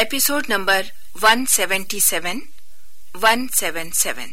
episode number 177 177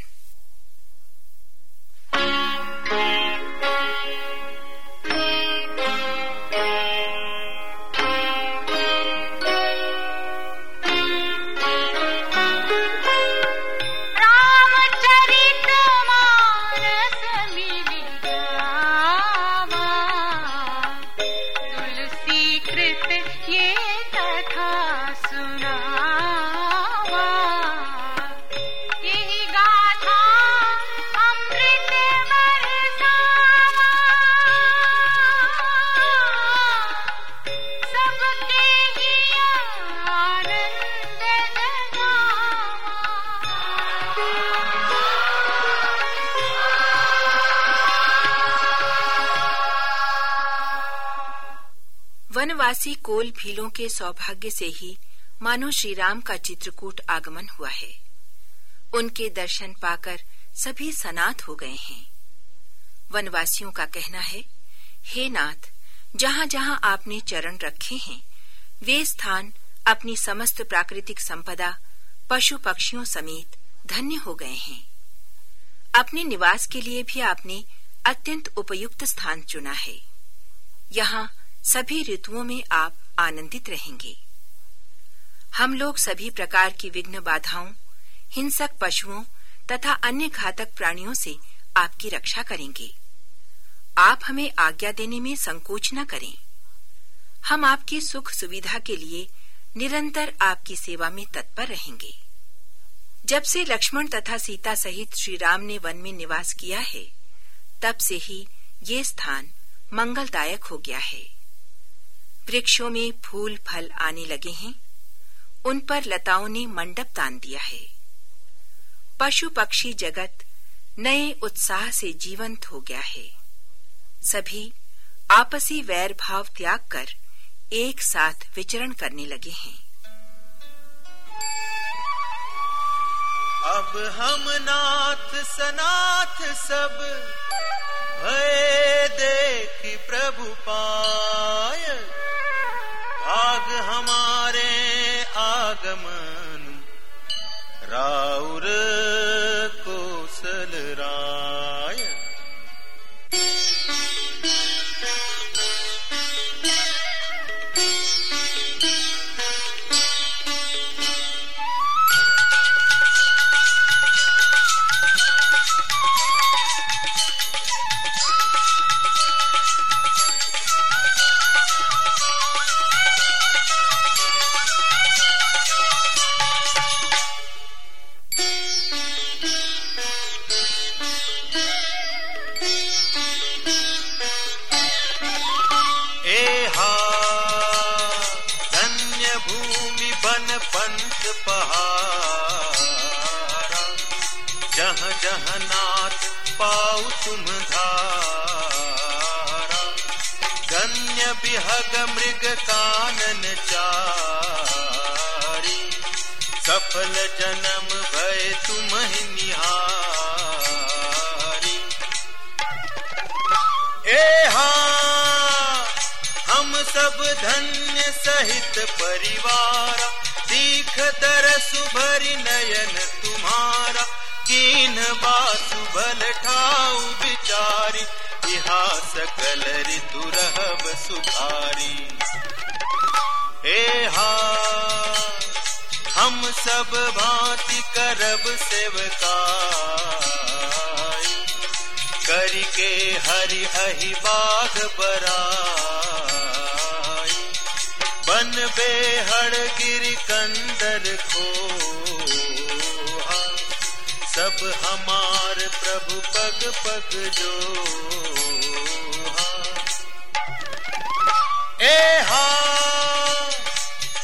वनवासी कोल भीलों के सौभाग्य से ही मानो श्री राम का चित्रकूट आगमन हुआ है। उनके दर्शन पाकर सभी सनात हो गए हैं। वनवासियों का कहना है, हे नाथ जहाँ जहाँ आपने चरण रखे हैं, वे स्थान अपनी समस्त प्राकृतिक संपदा, पशु पक्षियों समेत धन्य हो गए हैं। अपने निवास के लिए भी आपने अत्यंत उपयुक्त स्थान चुना है। यहाँ सभी ऋतुओं में आप आनंदित रहेंगे। हम लोग सभी प्रकार की विघ्न बाधाओं, हिंसक पशुओं तथा अन्य घातक प्राणियों से आपकी रक्षा करेंगे। आप हमें आज्ञा देने में संकोच न करें। हम आपकी सुख सुविधा के लिए निरंतर आपकी सेवा में तत्पर रहेंगे। जब से लक्ष्मण तथा सीता सहित श्री राम ने वन में निवास किया है, तब से ही ये स्थान मंगलदायक हो गया है। वृक्षों में फूल, फल आने लगे हैं। उन पर लताओं ने मंडप तान दिया है। पशु पक्षी जगत नए उत्साह से जीवंत हो गया है। सभी आपसी वैर भाव त्याग कर एक साथ विचरण करने लगे हैं। अब हम नाथ, सनाथ सब भय देख जह जह नाथ पाऊ तुम धारा। गण्य बिहग मृग कानन चारी। सफल जन्म भय तुम निहारी। ए हाँ हम सब धन्य सहित परिवार। दीख दर सुभरी नयन तुम्हारा। कीन बासु भल ठाऊ बिचारी इहा सकल ऋतु रहब सुधारी। हे हा हम सब भांति करब सेवकाई, करके हरि अहि बाघ बराई। बन बेहड़ गिर कंदर को सब हमार प्रभु पग पग जो ए हा,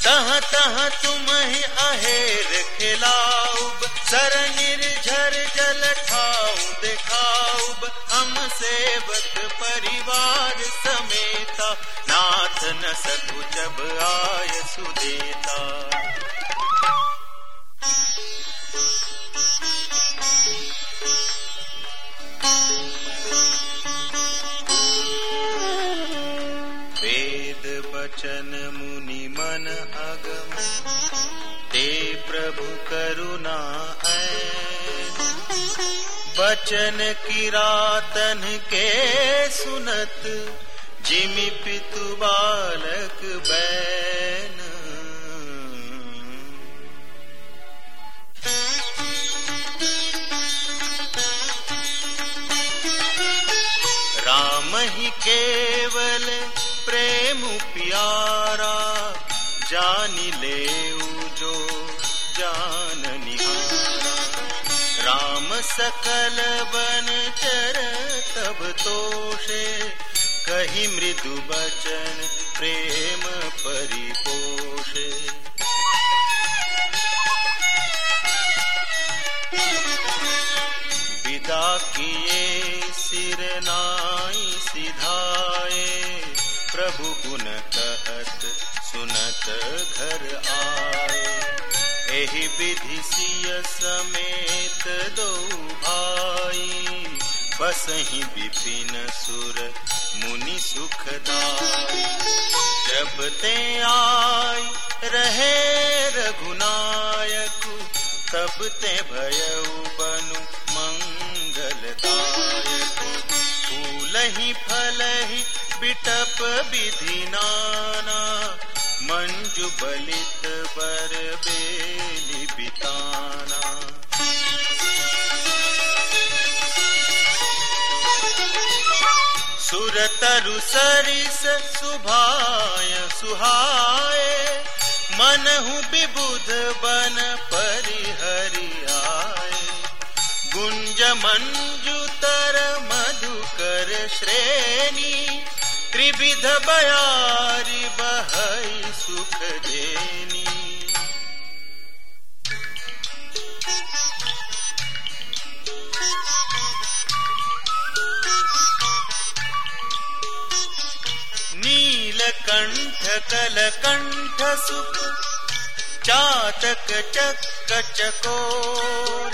तह तह तुम ही अहेर खिलाऊब सर निर्झर जल ठाऊ दिखाऊब, हम सेवक परिवार समेता। नाथ न सकु जब आय सुदेता वचन मुनि मन अगम। ते प्रभु करुणा बचन किरातन के सुनत जिमि पितु बालक बैन प्यारा जान ले जो जान राम सकल बन चर तब तोषे, कही मृदु बचन प्रेम परिपोषे। विदा किए सिर नाई सिधाए, प्रभु गुण सुनत घर आए। एहि विधि सिय समेत दो भाई। बस ही विपिन सुर मुनि सुखदाई। जब ते आई रहे रघुनायक, तब ते भयउ बनु मंगलदायक। फूल ही फल ही बिटप विधि नाना मंजु बलित बर बेली बिताना। सुर तरु सरिस सुभाय सुहाए, मनहु विबुध बन परिहरि आए। गुंज मंजुतर मधुकर श्रेणी त्रिविध बयारी बहई सुख देनी। नीलकंठ कलकंठ सुख चातक चक्क चकोर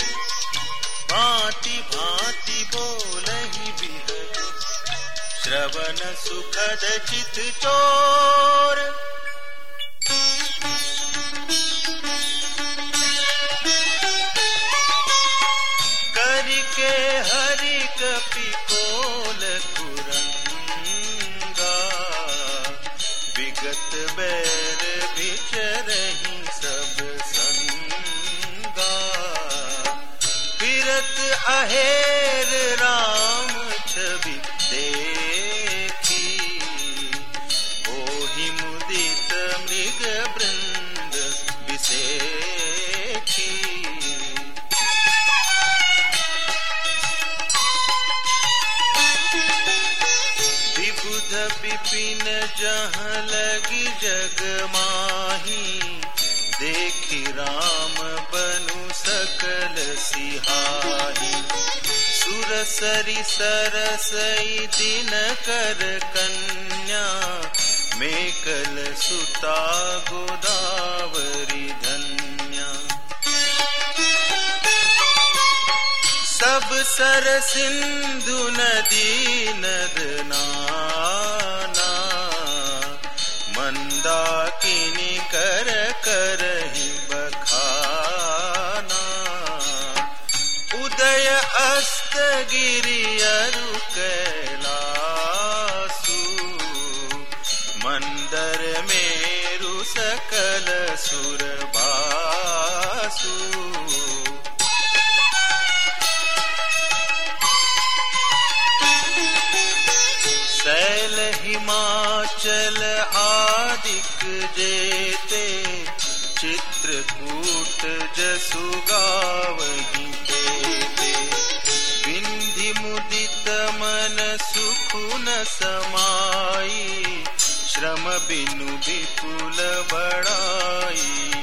श्रवण सुखद चित चोर। करके हरि कपिकोल कुरंगा। विगत बैर बिचरही सब संगा। फिरत अहेर राम माही देखी राम बनु सकल सिहाही। सुर सरि सरसई दिन कर कन्या। मेकल सुता गोदावरी धन्या। सब सर सिंधु नदी नद नाना। मंदाकिनी कर करहि बखाना। उदय अस्त गिरि अरु कैलासु। मंदर मेरु सकल सुर बासु। शैल हिमाचल आदिक जेते चित्रकूट जसु गावहि तेते मुदित मन सुखुन समाई श्रम बिनु विपुल बड़ाई